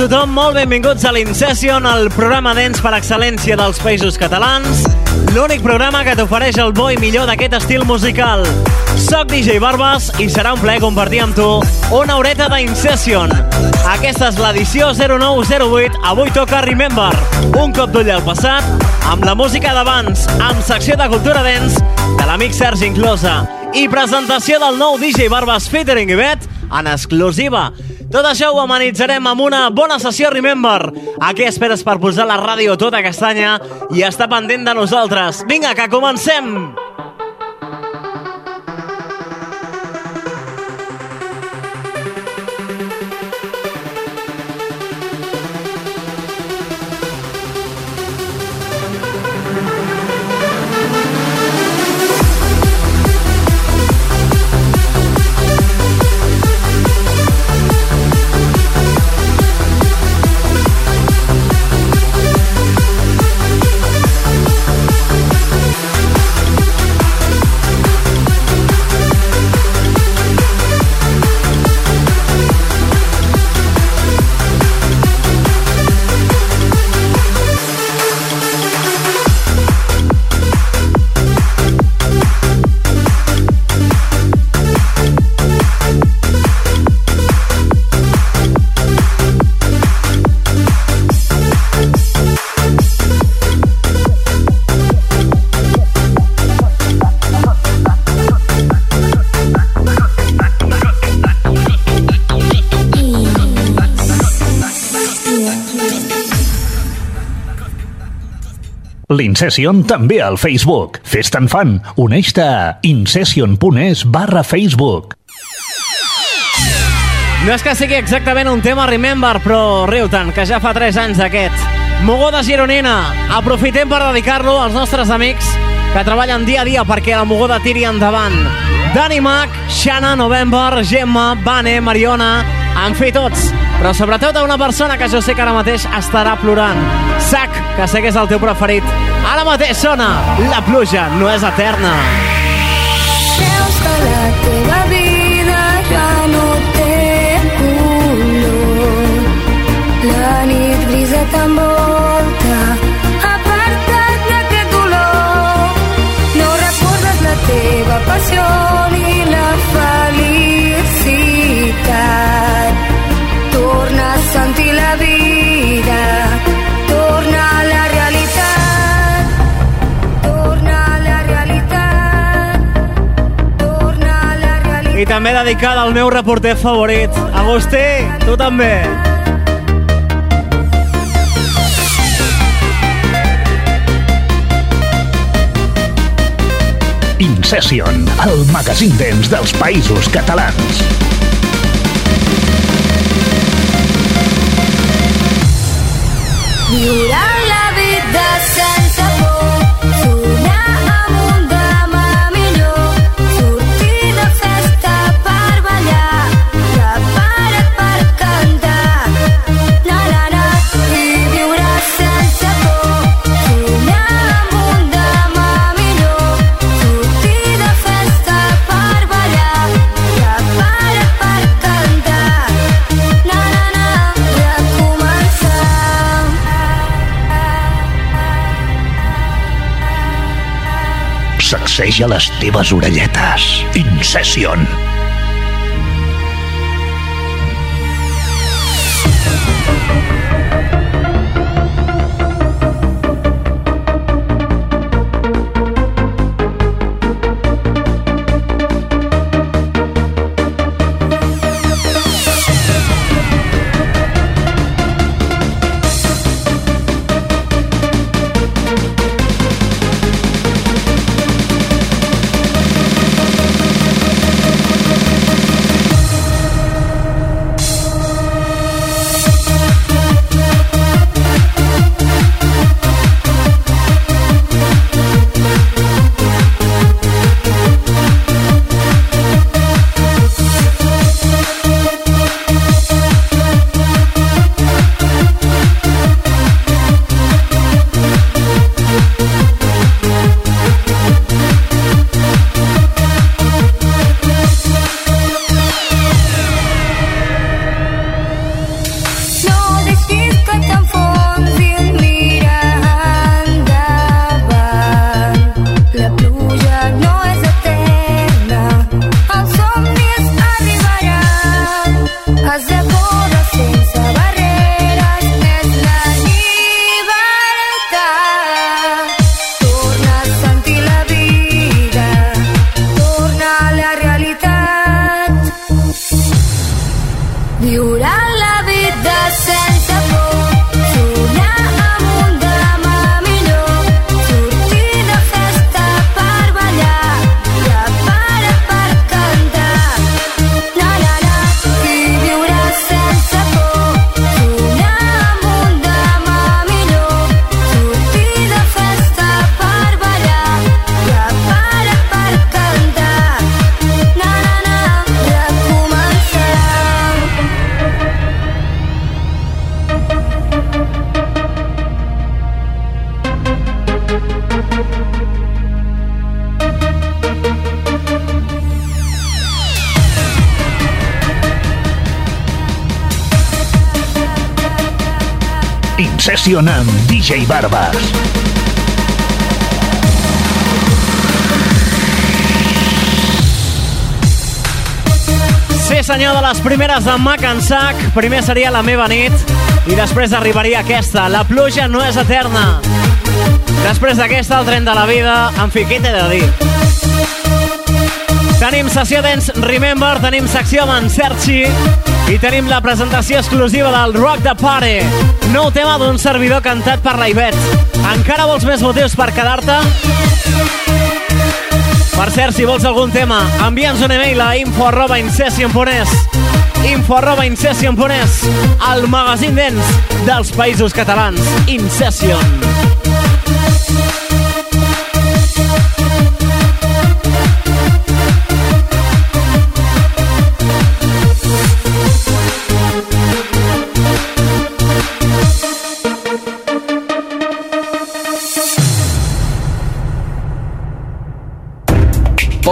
Tothom, molt benvinguts a l'Incession, el programa dens per excel·lència dels països catalans, l'únic programa que t'ofereix el bo i millor d'aquest estil musical. Soc DJ Barbas i serà un plaer compartir amb tu una horeta d'Incession. Aquesta és l'edició 0908, avui toca Remember, un cop d'ull al passat, amb la música d'abans, amb secció de cultura dents de l'amic Sergi Inclosa i presentació del nou DJ Barbas featuring Ivet en exclusiva. Tot això ho amenitzarem amb una bona sessió Remember. A què esperes per posar la ràdio tota castanya i estar pendent de nosaltres? Vinga, que comencem! L'Incession també al Facebook. Fes-te'n fan. Uneix-te a incession.es barra Facebook. No és que sigui exactament un tema Remember, però riu tant, que ja fa 3 anys d'aquest. Mogoda Gironina, aprofitem per dedicar-lo als nostres amics que treballen dia a dia perquè la Mogoda tiri endavant. Dani Mac, Xana, November, Gemma, Bane, Mariona, en fi tots, però sobretot a una persona que jo sé que ara mateix estarà plorant. Sac, que sé que és el teu preferit. Ara mateix sona La pluja no és eterna. Creus que la teva vida ja no té color. La nit grisa t'envolta, també dedicada al meu reporter favorit, Agustí, tu també. Incession, el magazín dents dels països catalans. Viurà Sacseja les teves orelletes. Incession. Barbas. Sí, senyor, de les primeres de Mac en Sac. Primer seria La meva nit i després arribaria aquesta, La pluja no és eterna. Després d'aquesta, el tren de la vida. En fi, què t'he de dir? Tenim sessió Dance Remember, tenim secció amb en Sergi i tenim la presentació exclusiva del Rock the Party. Nou tema d'un servidor cantat per la Ivet. Encara vols més motius per quedar-te? Per cert, si vols algun tema, envia'ns un email a info arroba incession.es info arroba incession.es el magazín dents dels països catalans. Incession.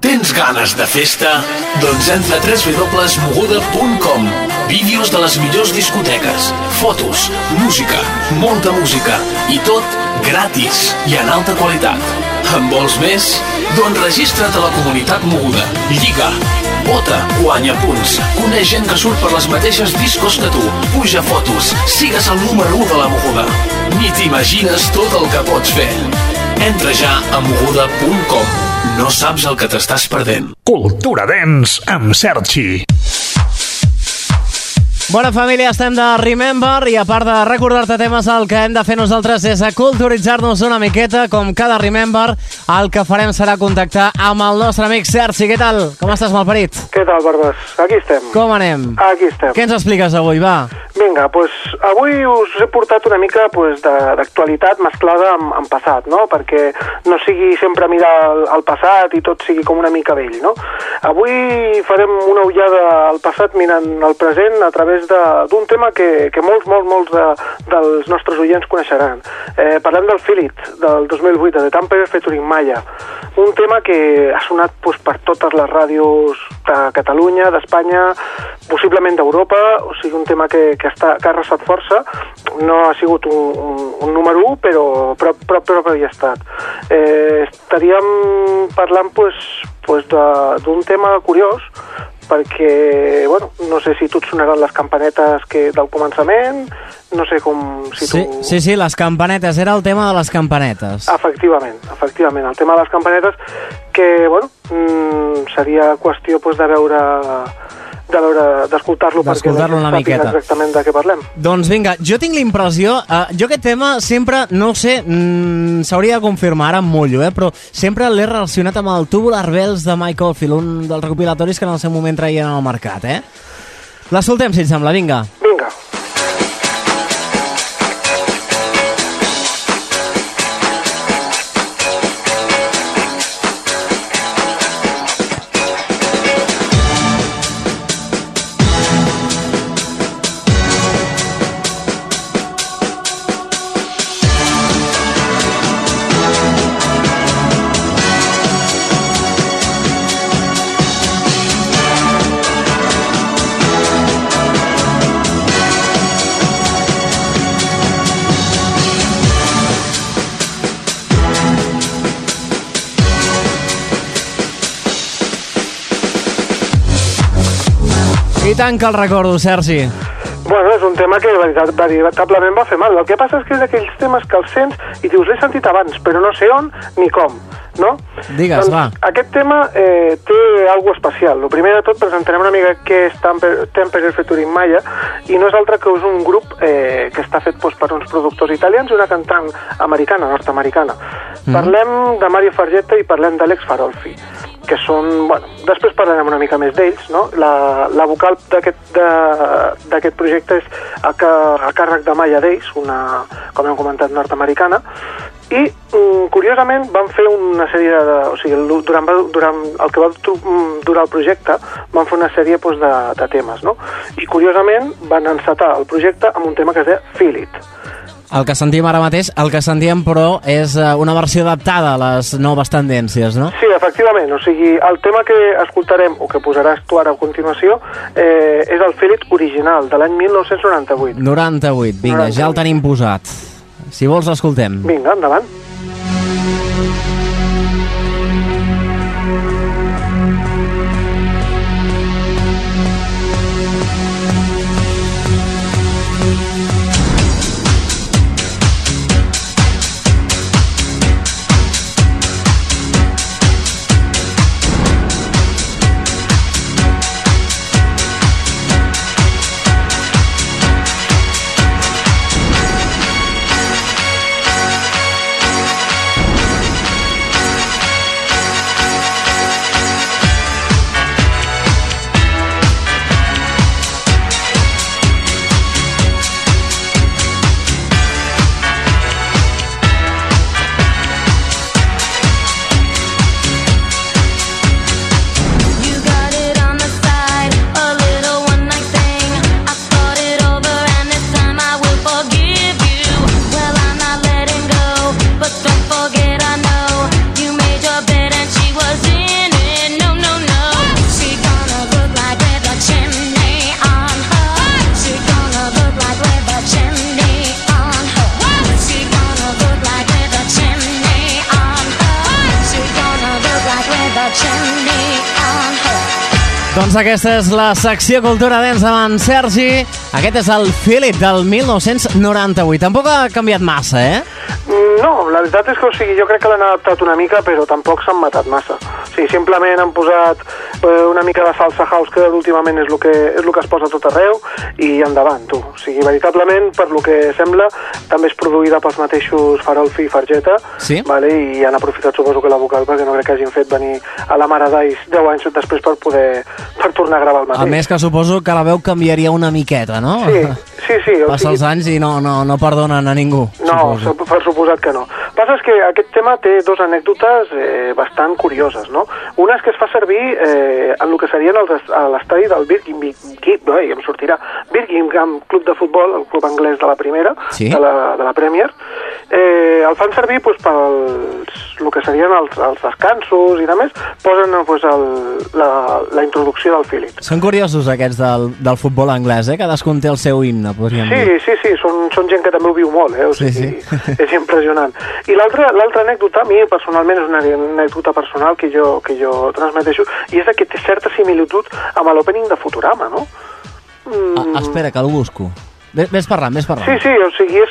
Tens ganes de festa? Doncs entra a www.moguda.com Vídeos de les millors discoteques, fotos, música, molta música i tot gratis i en alta qualitat. En vols més? Doncs registra't a la comunitat Moguda. Lliga, vota, guanya punts, coneix gent que surt per les mateixes discos que tu, puja fotos, sigues el número 1 de la Moguda. Ni t'imagines tot el que pots fer. Entra ja a moguda.com. No saps el que t'estàs perdent. Cultura Dance amb Sergi. Bona família, estem de Remember i a part de recordar-te temes, el que hem de fer nosaltres és culturitzar-nos una miqueta, com cada Remember, el que farem serà contactar amb el nostre amic Sergi. Què tal? Com estàs, malparit? Què tal, Barbes? Aquí estem. Com anem? Aquí estem. Què ens expliques avui, va? Vinga, doncs avui us he portat una mica pues, d'actualitat mesclada amb, amb passat, no? Perquè no sigui sempre mirar el, el passat i tot sigui com una mica vell, no? Avui farem una ullada al passat mirant el present a través de- d'un tema que, que molts, molts, molts de, dels nostres oients coneixeran. Eh, parlem del Philip, del 2008, de Tampa featuring Maya. Un tema que ha sonat pues, per totes les ràdios de Catalunya, d'Espanya, possiblement d'Europa, o sigui, un tema que, que, està, que ha arrasat força, no ha sigut un, un, un número 1, però, però, però, però hi ha estat. Eh, estaríem parlant pues, pues d'un tema curiós, perquè, bueno, no sé si tu et sonaran les campanetes que del començament, no sé com... Si Sí, tu... sí, sí, les campanetes. Era el tema de les campanetes. Efectivament, efectivament. El tema de les campanetes que, bueno, mm, seria qüestió pues, de veure de veure, d'escoltar-lo perquè D'escoltar-lo la una miqueta. exactament de què parlem. Doncs vinga, jo tinc la impressió... Uh, jo aquest tema sempre, no ho sé, mm, s'hauria de confirmar, ara em mullo, eh, però sempre l'he relacionat amb el Tubular Bells de Mike Oldfield, un dels recopilatoris que en el seu moment traien al mercat, eh? L'escoltem, si et sembla, vinga. Vinga. I tant que el recordo, Sergi. Bueno, és un tema que veritablement va fer mal. El que passa és que és d'aquells temes que els sents i dius, l'he sentit abans, però no sé on ni com, no? Digues, doncs, va. Aquest tema eh, té algo especial. El primer de tot presentarem una mica què és Temper, Temper Featuring Maya i no és altre que és un grup eh, que està fet doncs, per uns productors italians i una cantant americana, nord-americana. Mm. Parlem de Mario Fargetta i parlem d'Àlex Farolfi que són, bueno, després parlarem una mica més d'ells, no? La, la vocal d'aquest projecte és a, ca, a càrrec de Maya Days, una, com hem comentat, nord-americana, i, mm, curiosament, van fer una sèrie de... O sigui, durant, durant el que va mm, durar el projecte, van fer una sèrie doncs, de, de temes, no? I, curiosament, van encetar el projecte amb un tema que es deia Feel It. El que sentim ara mateix, el que sentíem, però, és eh, una versió adaptada a les noves tendències, no? Sí, efectivament, o sigui, el tema que escoltarem, o que posaràs tu ara a continuació, eh, és el It original, de l'any 1998. 98, vinga, ja el tenim posat. Si vols, l'escoltem. Vinga, endavant. You aquesta és la secció Cultura Dents amb en Sergi. Aquest és el Philip del 1998. Tampoc ha canviat massa, eh? No, la veritat és que o sigui, jo crec que l'han adaptat una mica, però tampoc s'han matat massa. O sigui, simplement han posat una mica de salsa house, que últimament és el que, és el que es posa a tot arreu, i endavant, tu. O sigui, veritablement, per lo que sembla, també és produïda pels mateixos Farolfi i Fargeta, Sí. vale? i han aprofitat, suposo que la vocal, perquè no crec que hagin fet venir a la Mare d'Ais 10 anys després per poder per tornar a gravar el mateix. A més que suposo que la veu canviaria una miqueta, no? Sí, sí, sí. o Passa sigui, els anys i no, no, no perdonen a ningú. No, suposo. sup- per suposat que no. Passa és que aquest tema té dos anècdotes eh, bastant curioses, no? Una és que es fa servir eh, en el que serien els, a l'estadi del Birmingham, ai, em sortirà, Birmingham Club de Futbol, el club anglès de la primera, Sí. de, la, de la Premier. Eh, el fan servir doncs, pels el que serien els, els descansos i de més, posen doncs, el, la, la introducció del Philip. Són curiosos aquests del, del futbol anglès, eh? Cadascun té el seu himne, podríem Sí, dir. sí, sí, són, són gent que també ho viu molt, eh? O Sí, sigui, sí. és impressionant. I l'altra anècdota, a mi personalment és una anècdota personal que jo, que jo transmeteixo, i és que té certa similitud amb l'opening de Futurama, no? Mm, Ah, espera, que el busco. Ves, parlant, ves parlant. Sí, sí, o sigui, és,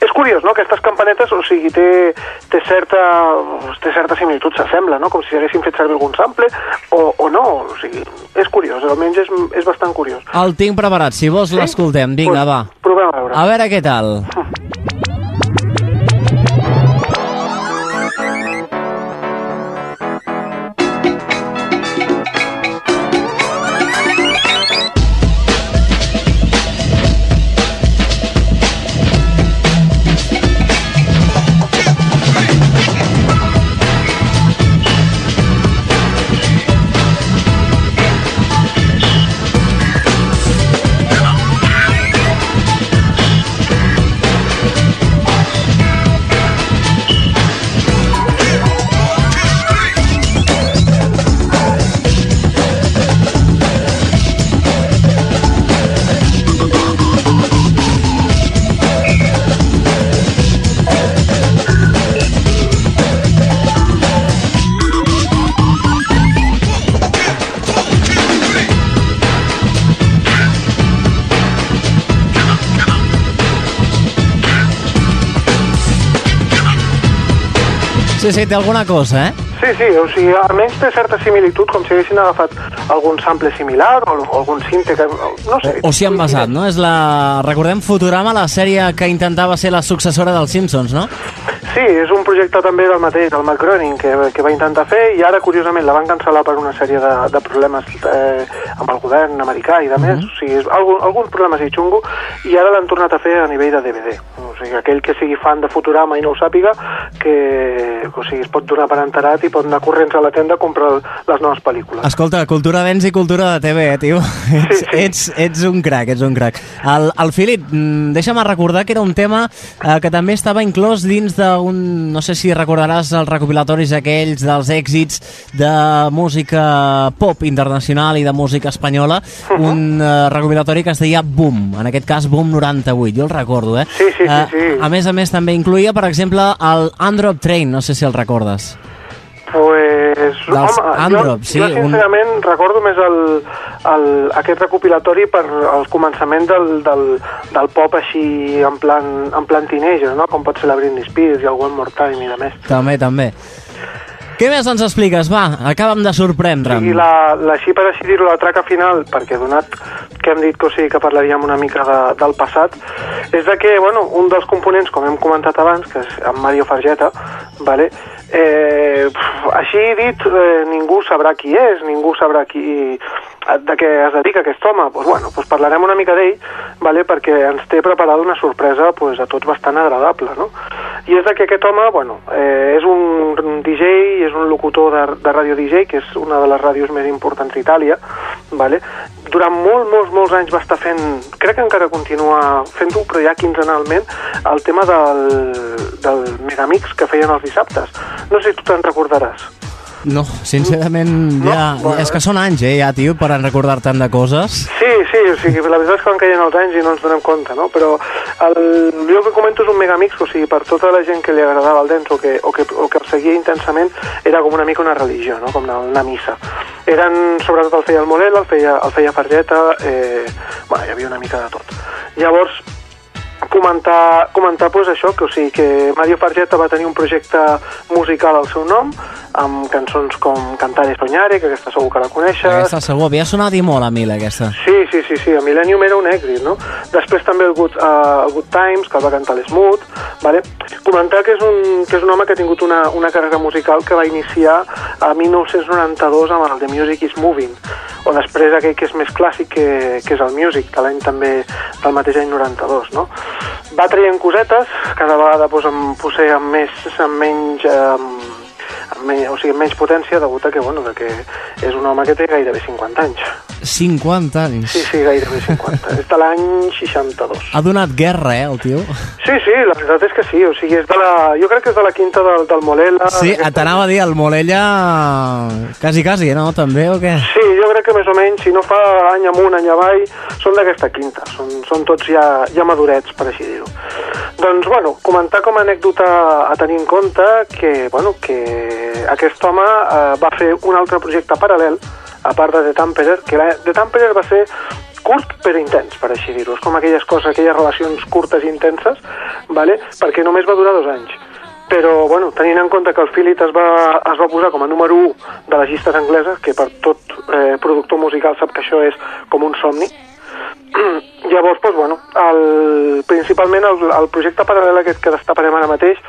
és curiós, no?, aquestes campanetes, o sigui, té, té, certa, té certa similitud, s'assembla, no?, com si haguessin fet servir algun sample, o, o no, o sigui, és curiós, almenys és, és bastant curiós. El tinc preparat, si vols l'escoltem. Vinga, Pues, va. Provem a veure. A veure què tal. Sí, sí, té alguna cosa, eh? Sí, sí, o sigui, almenys té certa similitud, com si haguessin agafat algun sample similar o, o algun cinte que... No sé. O s'hi han basat, no? És la... Recordem Futurama, la sèrie que intentava ser la successora dels Simpsons, no? Sí, és un projecte també del mateix, del Matt Groening, que, que va intentar fer i ara, curiosament, la van cancel·lar per una sèrie de, de problemes eh, amb el govern americà i de més. O sigui, és algun, alguns problemes i xungo i ara l'han tornat a fer a nivell de DVD. O sigui, aquell que sigui fan de Futurama i no ho sàpiga, que o sigui, es pot donar per enterat i pot anar corrents a la tenda a comprar les noves pel·lícules. Escolta, cultura dens i cultura de TV, eh, tio. Ets, sí. ets, ets un crac, ets un crac. El, el Filip, mm, deixa'm recordar que era un tema eh, que també estava inclòs dins d'un, no sé si recordaràs els recopilatoris aquells dels èxits de música pop internacional i de música espanyola, un eh, recopilatori que es deia Boom, en aquest cas Boom 98, jo el recordo, eh? Sí, sí, sí, Eh, sí. A més a més també incluïa, per exemple, el Androp Train, no sé si el recordes. Pues, Dels home, Androp, jo, sí, jo un- sincerament recordo més el, el, aquest recopilatori per el començament del, del, del pop així en plan, en plan teenager, no? com pot ser la Britney Spears i el One More Time i de més. També, també. Què més ens expliques? Va, acaba'm de sorprendre'm. I la, la, així per així dir-ho, la traca final, perquè donat que hem dit que, o sigui, que parlaríem una mica de, del passat, és de que bueno, un dels components, com hem comentat abans, que és en Mario Fargeta, vale? Eh, així dit, eh, ningú sabrà qui és, ningú sabrà qui, de què es dedica aquest home. Pues, bueno, pues parlarem una mica d'ell, vale? perquè ens té preparada una sorpresa pues, a tots bastant agradable. No? I és que aquest home bueno, eh, és un DJ, és un locutor de, de ràdio DJ, que és una de les ràdios més importants d'Itàlia. Vale? Durant molt, molts, molts anys va estar fent, crec que encara continua fent-ho, però ja quinzenalment, el tema del, del Megamix que feien els dissabtes. No sé si tu te'n recordaràs. No, sincerament, No? ja, Bueno. és que són anys, eh, ja, tio, per recordar tant de coses. Sí, sí, o sigui, la veritat és que van caient els anys i no ens donem compte, no? Però el, jo el que comento és un megamix, o sigui, per tota la gent que li agradava el dance o que, o que, o que el seguia intensament, era com una mica una religió, no? Com una, una missa. Eren, sobretot el feia el Morel, el feia, el feia Fargeta, eh, bueno, hi havia una mica de tot. Llavors, comentar, comentar pues, això, que, o sigui, que Mario Fargeta va tenir un projecte musical al seu nom, amb cançons com Cantare e Soñare, que aquesta segur que la coneixes, Aquesta segur, havia sonat i molt a mi, aquesta. Sí, sí, sí, sí, a Millennium era un èxit, no? Després també el Good, uh, el Good Times, que el va cantar l'Smooth, vale? Comentar que és, un, que és un home que ha tingut una, una carrera musical que va iniciar a 1992 amb el The Music is Moving, o després aquell que és més clàssic, que, que és el Music, de l'any també, del mateix any 92, no? Va traient cosetes, cada vegada doncs, amb, potser amb, més, amb menys... Eh, amb menys, o sigui, amb menys potència degut a que, bueno, de que és un home que té gairebé 50 anys. 50 anys. Sí, sí, gairebé 50. és de l'any 62. Ha donat guerra, eh, el tio. Sí, sí, la veritat és que sí. O sigui, és de la... jo crec que és de la quinta del, del Molela. Sí, t'anava a dir, el Morella... Quasi, quasi, no? També, o què? Sí, jo crec que més o menys, si no fa any amunt, any avall, són d'aquesta quinta. Són, són tots ja, ja madurets, per així dir-ho. Doncs, bueno, comentar com a anècdota a tenir en compte que, bueno, que aquest home eh, va fer un altre projecte paral·lel, a part de The Tamperer, que la, The Tamperer va ser curt però intens, per així dir-ho. És com aquelles coses, aquelles relacions curtes i intenses, vale? perquè només va durar dos anys. Però, bueno, tenint en compte que el Philip es va, es va posar com a número 1 de les llistes angleses, que per tot eh, productor musical sap que això és com un somni, llavors, doncs, bueno, el, principalment el, el projecte paral·lel aquest que destaparem ara mateix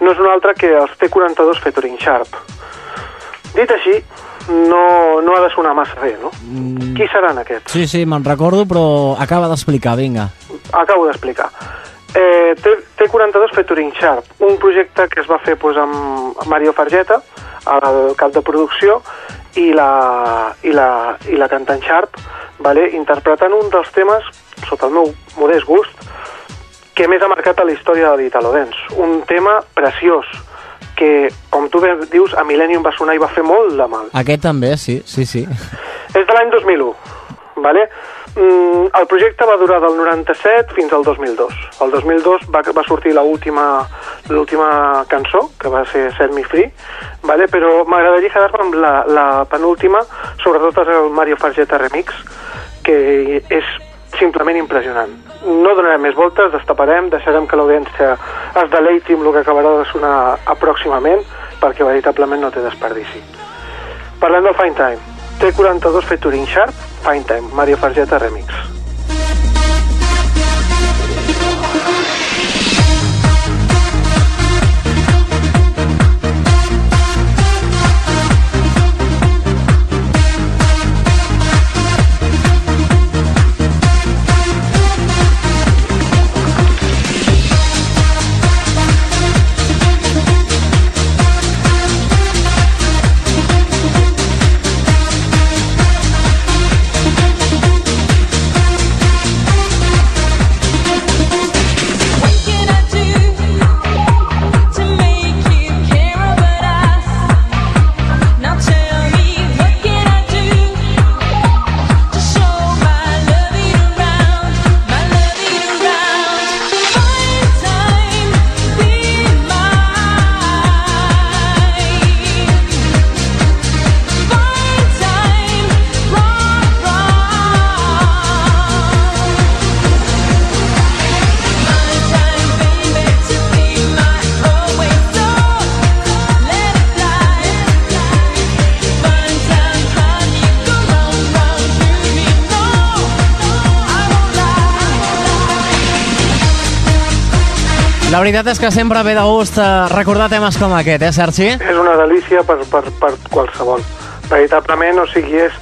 no és un altre que els T-42 featuring Sharp. Dit així, no, no ha de sonar massa bé, no? Mm. Qui seran aquests? Sí, sí, me'n recordo, però acaba d'explicar, vinga. Acabo d'explicar. Eh, T- T42 featuring Sharp, un projecte que es va fer pues, amb Mario Fargeta, al cap de producció, i la, i la, i la cantant Sharp, vale? interpretant un dels temes, sota el meu modest gust, que més ha marcat a la història de l'Italo Dance. Un tema preciós, que, com tu bé dius, a Millennium va sonar i va fer molt de mal. Aquest també, sí, sí, sí. És de l'any 2001, vale? Mm, el projecte va durar del 97 fins al 2002. El 2002 va, va sortir la última l'última cançó, que va ser Set Me Free, vale? però m'agradaria quedar-me amb la, la penúltima, sobretot és el Mario Fargeta Remix, que és simplement impressionant. No donarem més voltes, destaparem, deixarem que l'audiència es deleiti amb el que acabarà de sonar pròximament perquè veritablement no té desperdici. Parlem del Fine Time. T42 featuring Sharp, Fine Time, Mario Fargeta Remix. La veritat és que sempre ve de gust eh, recordar temes com aquest, eh, Sergi? És una delícia per, per, per qualsevol. Veritablement, o sigui, és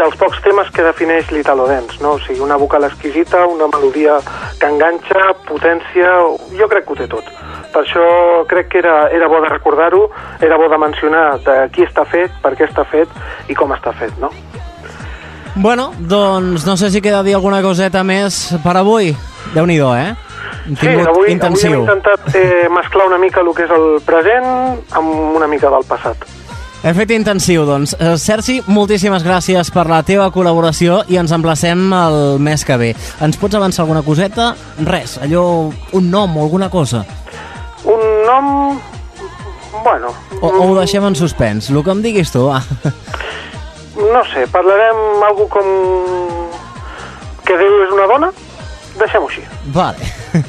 dels pocs temes que defineix l'Italo Dance, no? O sigui, una vocal exquisita, una melodia que enganxa, potència... Jo crec que ho té tot. Per això crec que era, era bo de recordar-ho, era bo de mencionar de qui està fet, per què està fet i com està fet, no? Bueno, doncs no sé si queda dir alguna coseta més per avui. Déu-n'hi-do, eh? Hem Sí, avui, avui intensiu. hem intentat eh, mesclar una mica el que és el present amb una mica del passat. Hem fet intensiu, doncs. Eh, Sergi, moltíssimes gràcies per la teva col·laboració i ens emplacem el mes que ve. Ens pots avançar alguna coseta? Res, allò, un nom o alguna cosa. Un nom... Bueno, O, o ho deixem en suspens, el que em diguis tu, va. no sé, parlarem algú com... que Déu és una dona? Deixem-ho així. Vale.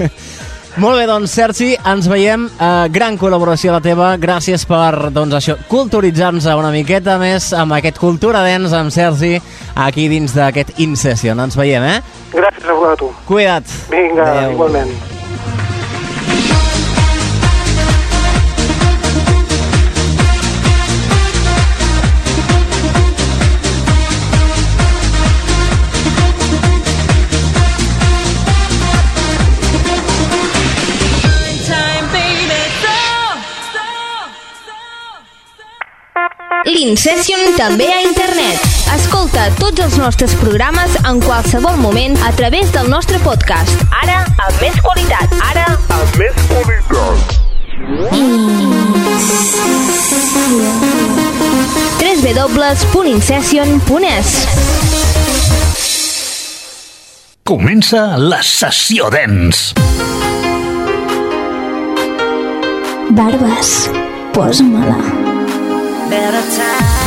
Molt bé, doncs, Sergi, ens veiem. Eh, gran col·laboració la teva. Gràcies per, doncs, això, culturitzar-nos una miqueta més amb aquest Cultura Dents amb Sergi aquí dins d'aquest In-Session. Ens veiem, eh? Gràcies a tu. Cuida't. Vinga, Adéu. igualment. So. L'Incession també a internet. Escolta tots els nostres programes en qualsevol moment a través del nostre podcast. Ara, amb més qualitat. Ara, amb més qualitat. www.incession.es Comença la sessió dens. Barbes, posa-me-la. Better time,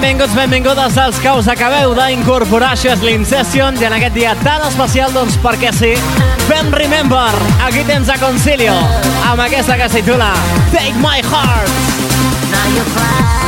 benvinguts, benvingudes als que us acabeu d'incorporar. Això és l'Incession i en aquest dia tan especial, doncs, perquè sí, fem Remember. Aquí tens a Concilio amb aquesta que es titula Take My Heart. Now you fine.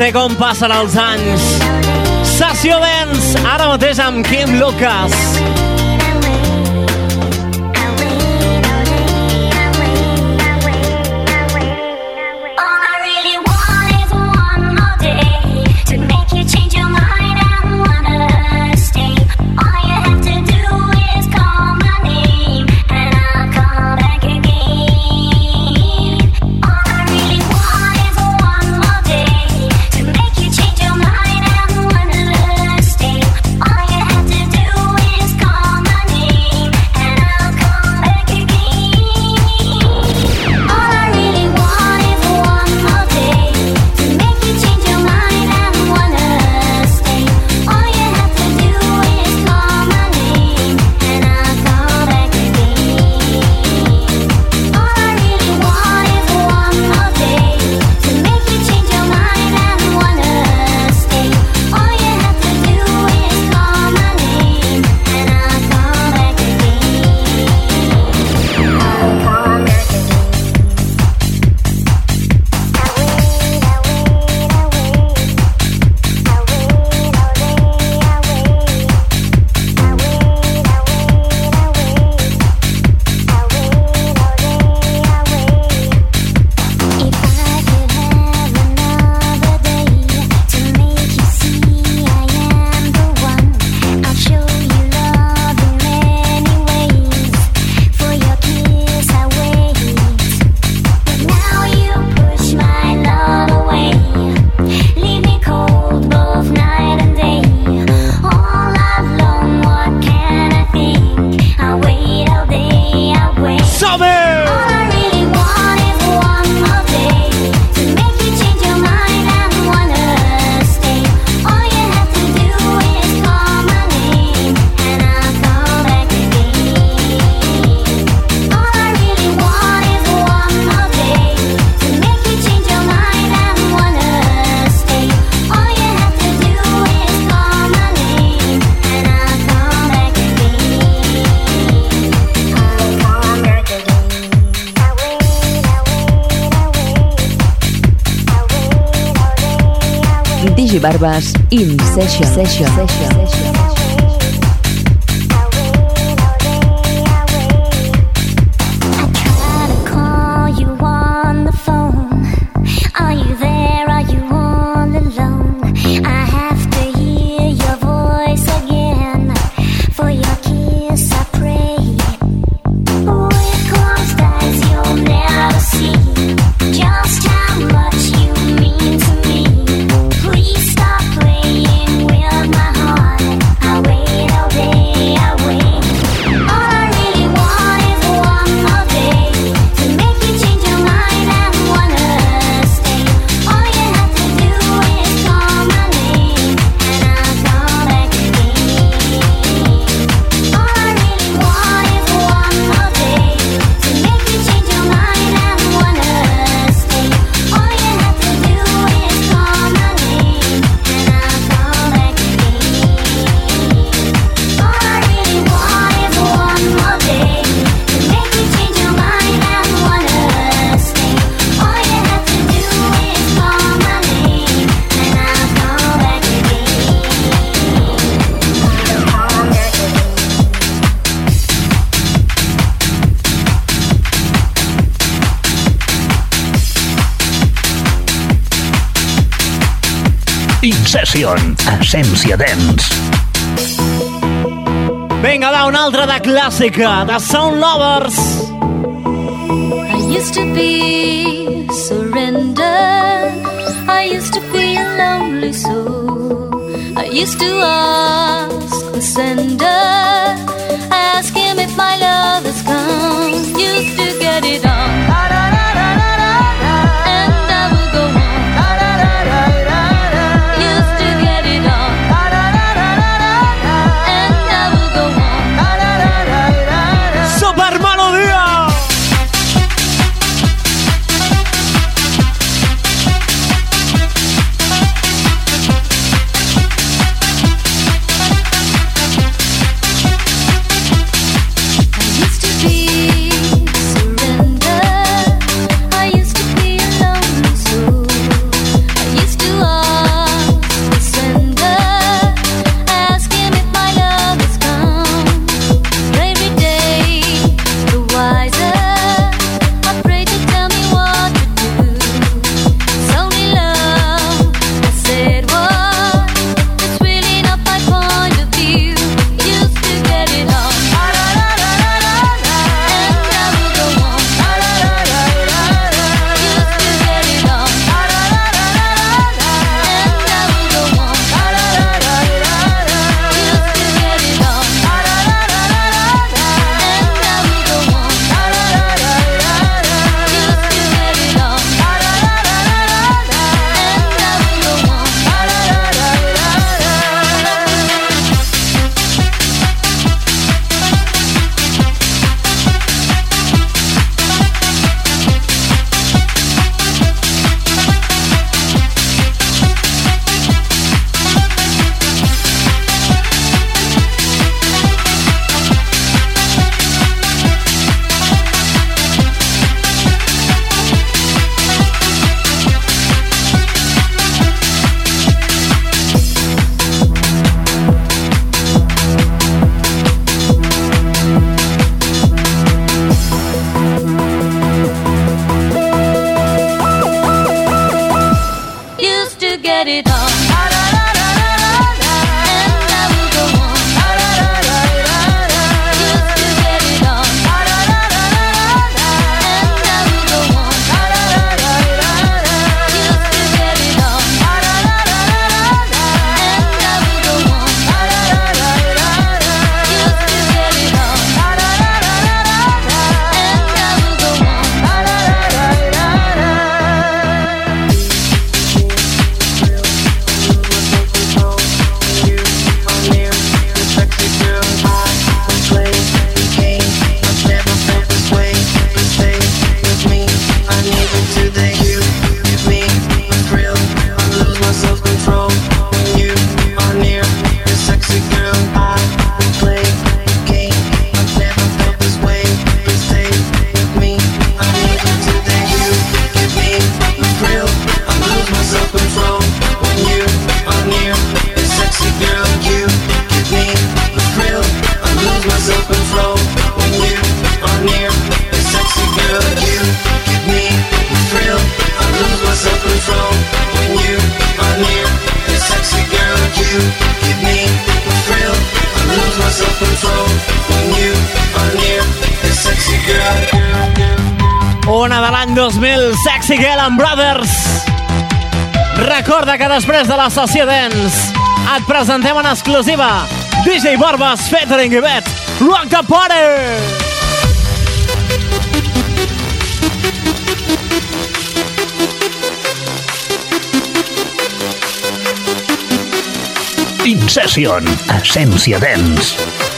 sé com passen els anys. Sessió Dance, ara mateix amb Kim Lucas. Barbas In Session. essència dents. Vinga, va, una altra de clàssica, de Sound Lovers. I used to be surrender I used to be a lonely soul I used to ask the sender Ask him if my love has come Used to get it on let it all després de la sessió d'ens, et presentem en exclusiva DJ Barbas Fettering i Bet Rock the Party! In Session, Essència Dents.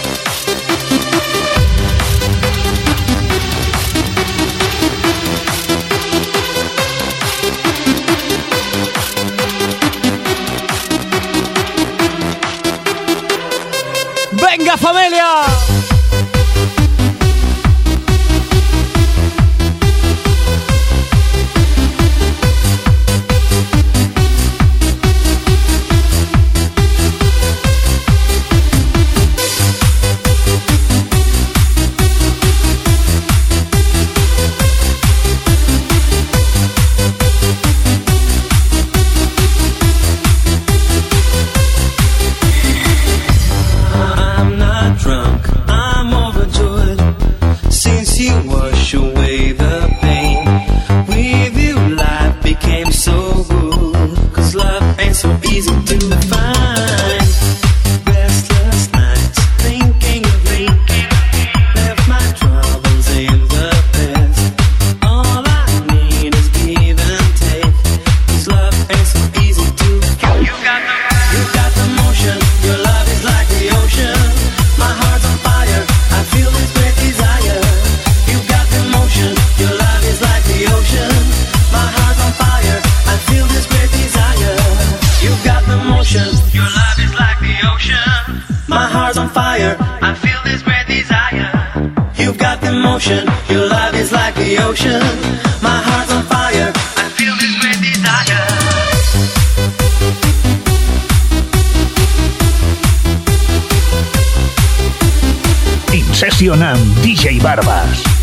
Nacional DJ Barbas.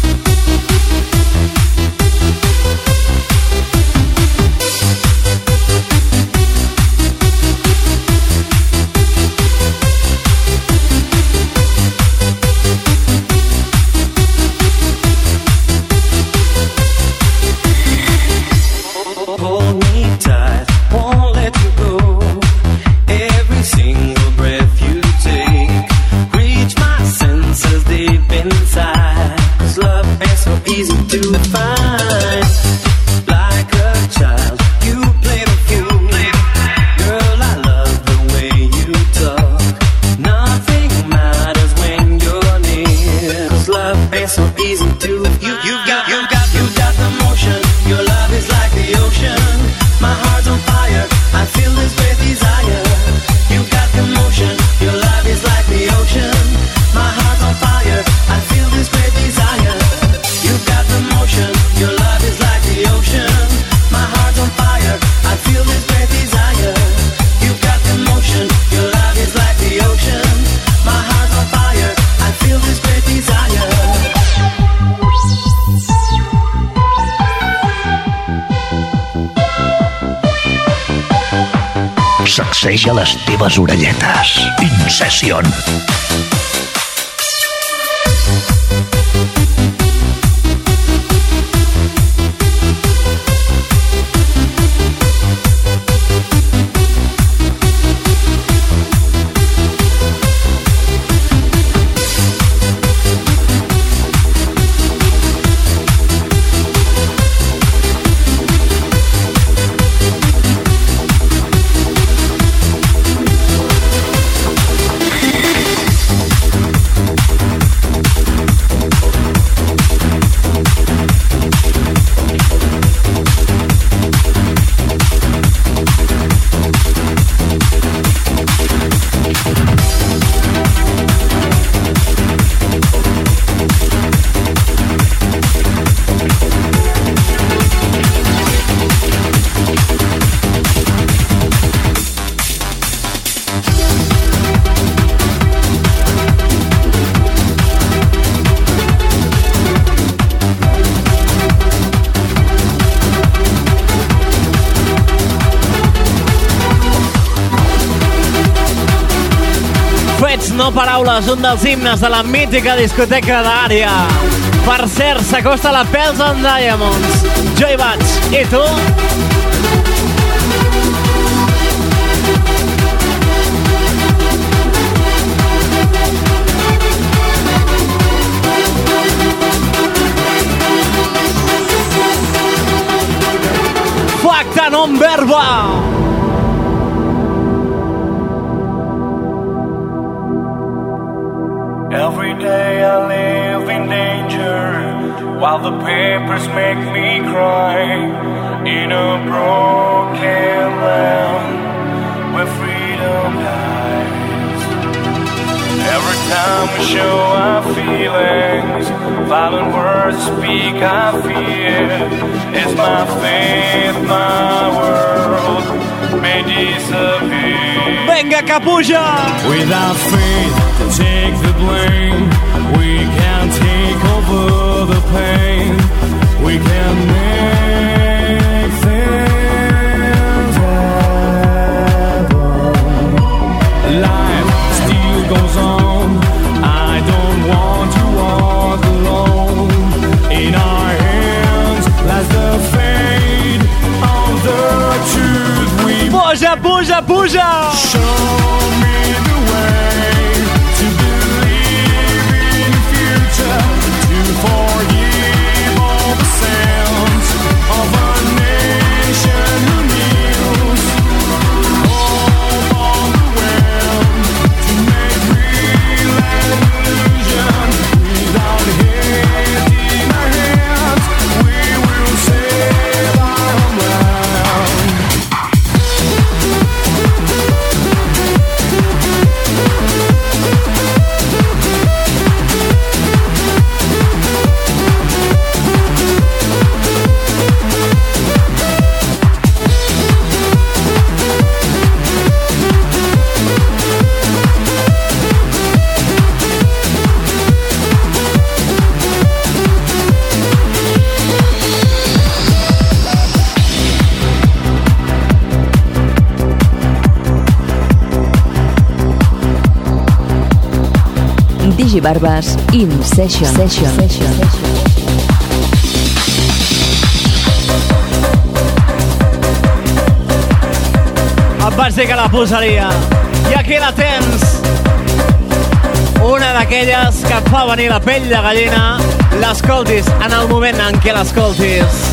a les teves orelletes. Incession. és un dels himnes de la mítica discoteca d'Ària. Per cert, s'acosta la Pels and Diamonds. Jo hi vaig. I tu? Facta non verbal! day I live in danger While the papers make me cry In a broken land Where freedom dies Every time we show our feelings Violent words speak I fear. Is my faith, my world May disappear? Venga Without faith to take the blame, we can take over the pain. We can Buja, buja, buja! Show me Digibarbes In Session. Session. Session. Et vaig dir que la posaria. I aquí la tens. Una d'aquelles que et fa venir la pell de gallina. L'escoltis en el moment en què l'escoltis.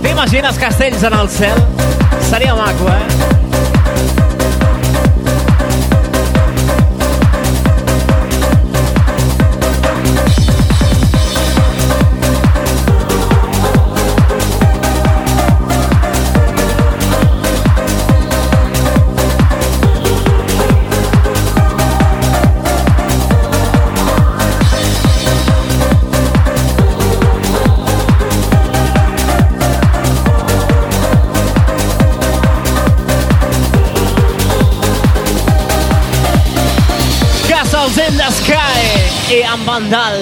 T'imagines castells en el cel? Seria maco, eh? Castles in the Sky i amb Vandal.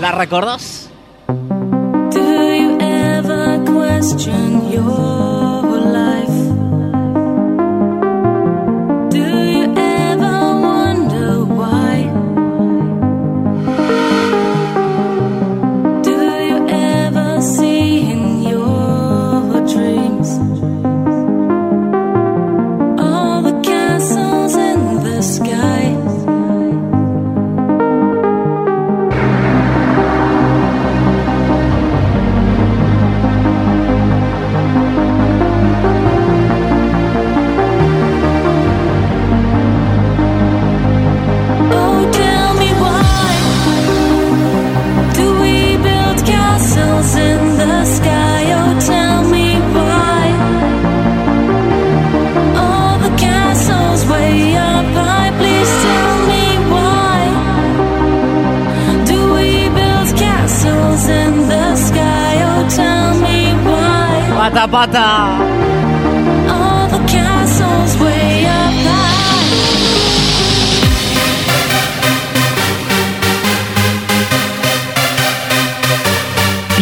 La recordes? Do you ever question Pata, pata. all the castles way up high.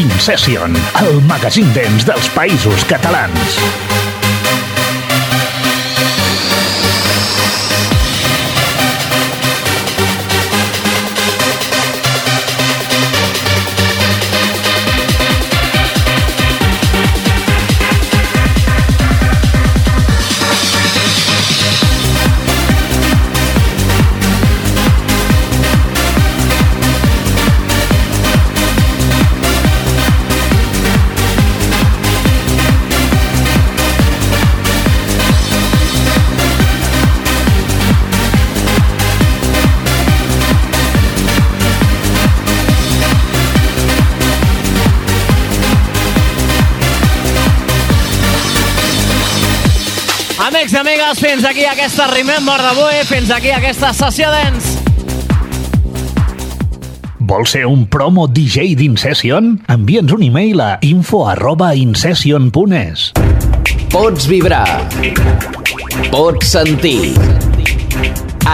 In Session, el magazín dents dels països catalans. Amigues, fins aquí aquesta Remember d'avui, fins aquí aquesta sessió dents. Vols ser un promo DJ d'Incession? Envia'ns un e-mail a info arroba incession.es. Pots vibrar. Pots sentir.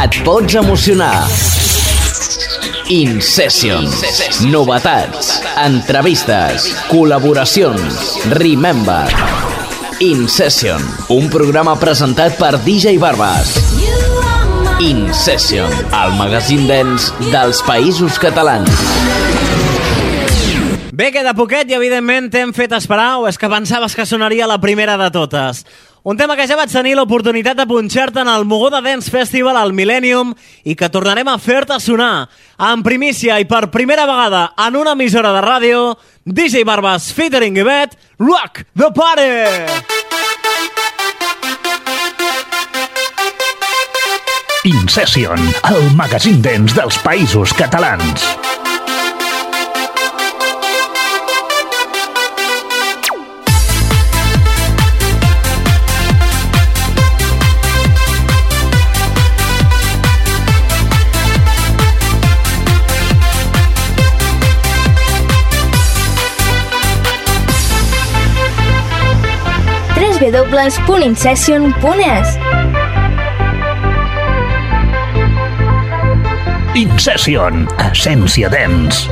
Et pots emocionar. InSession. Novetats. Entrevistes. Col·laboracions. Remember. InSession. Un programa presentat per DJ Barbas. InSession. El magazín dens dels països catalans. Bé, queda poquet i evidentment t'hem fet esperar o és que pensaves que sonaria la primera de totes. Un tema que ja vaig tenir l'oportunitat de punxar-te en el Mogoda Dance Festival al Millennium i que tornarem a fer-te sonar en primícia i per primera vegada en una emissora de ràdio, DJ Barbas featuring Ivet, Rock the Party! Incession, el magazín dents dels països catalans. www.incession.es Incession, essència dents.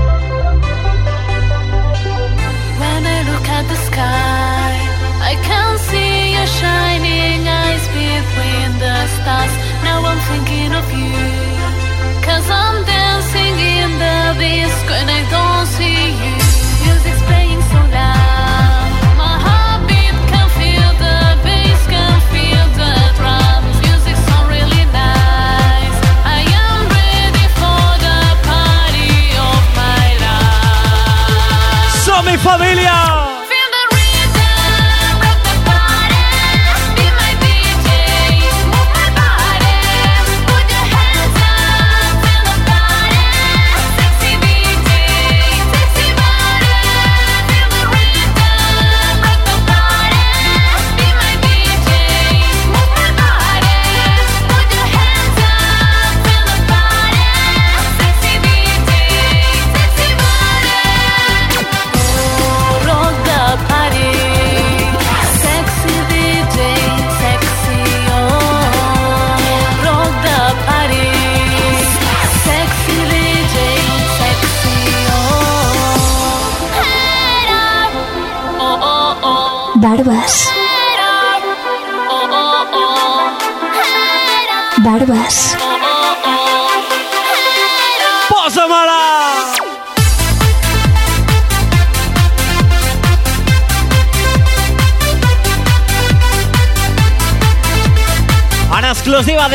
mi familia.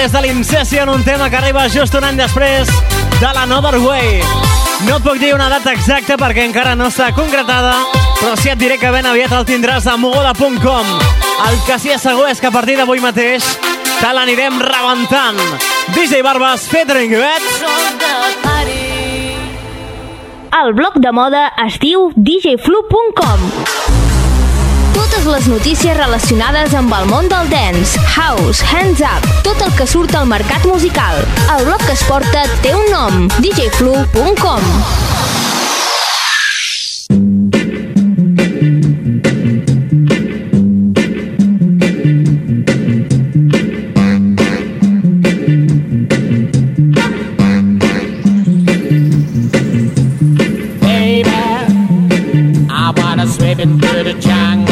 Des de l'Incession, un tema que arriba just un any després de l'Another Way. No et puc dir una data exacta perquè encara no està concretada, però sí et diré que ben aviat el tindràs a mogoda.com. El que sí segur és que a partir d'avui mateix te l'anirem rebentant. DJ Barbas, featuring party. El blog de moda es diu djflu.com Totes les notícies relacionades amb el món del dance, house, hands up, tot el que surt al mercat musical. El blog que es porta té un nom, djflu.com Baby, I wanna swim into the jungle.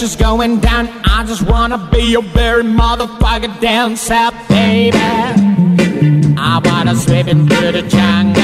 Hold going down. I just wanna be your very motherfucker dancer, baby. I wanna swim into the jungle.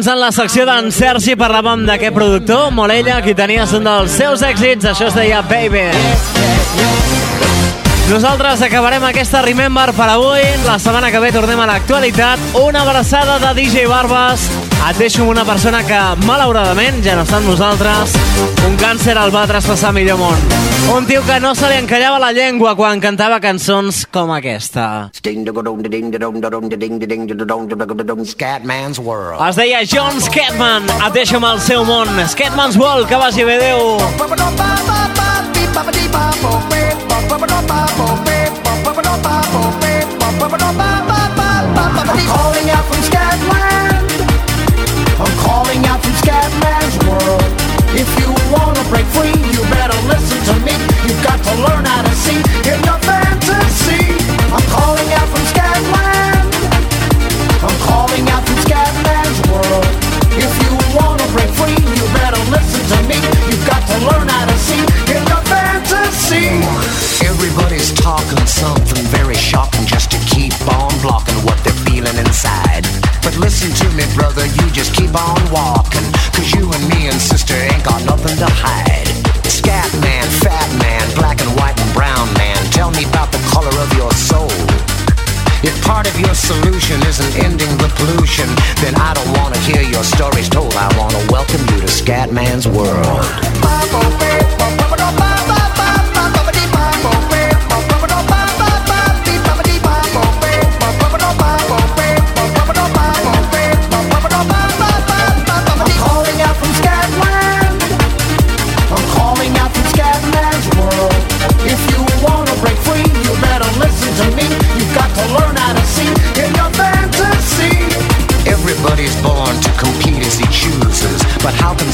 Abans en la secció d'en Sergi parlàvem d'aquest productor, Morella, qui tenies un dels seus èxits, això es deia Baby. Nosaltres acabarem aquesta Remember per avui. La setmana que ve tornem a l'actualitat. Una abraçada de DJ Barbas. Et deixo una persona que, malauradament, ja no està amb nosaltres. Un càncer el va traspassar millor món. Un tio que no se li encallava la llengua quan cantava cançons com aquesta. Scatman's World. Es deia John Scatman. Et deixo amb el seu món. Scatman's World, que vagi bé, adéu. I'm calling out from But listen to me, brother, you just keep on walking. Cause you and me and sister ain't got nothing to hide. Scat man, fat man, black and white and brown man, tell me about the color of your soul. If part of your solution isn't ending the pollution, then I don't want to hear your stories told. I want to welcome you to Scatman's world.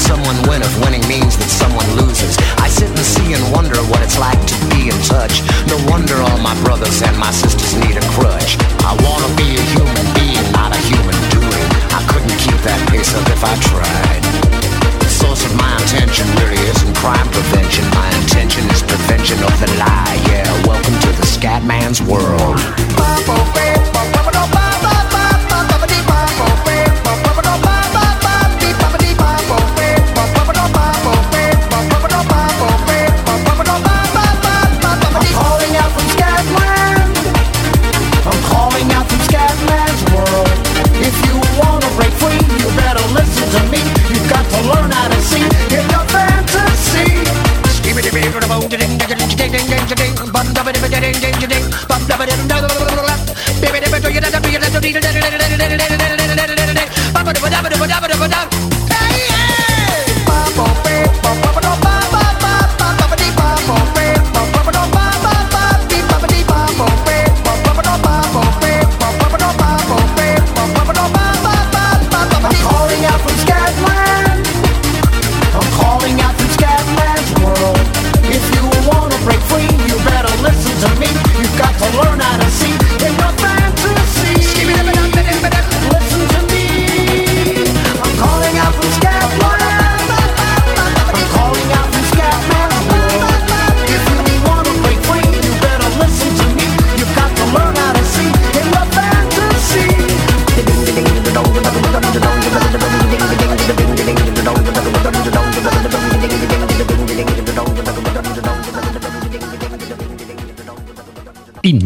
Someone win if winning means that someone loses? I sit and see and wonder what it's like to be in touch. No wonder all my brothers and my sisters need a crutch. I wanna be a human being, not a human doing. I couldn't keep that pace up if I tried. The source of my intention really isn't crime prevention. My intention is prevention of the lie. Yeah, welcome to the Scatman's world. da da da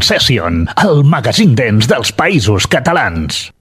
Session, el magazín dents dels països catalans.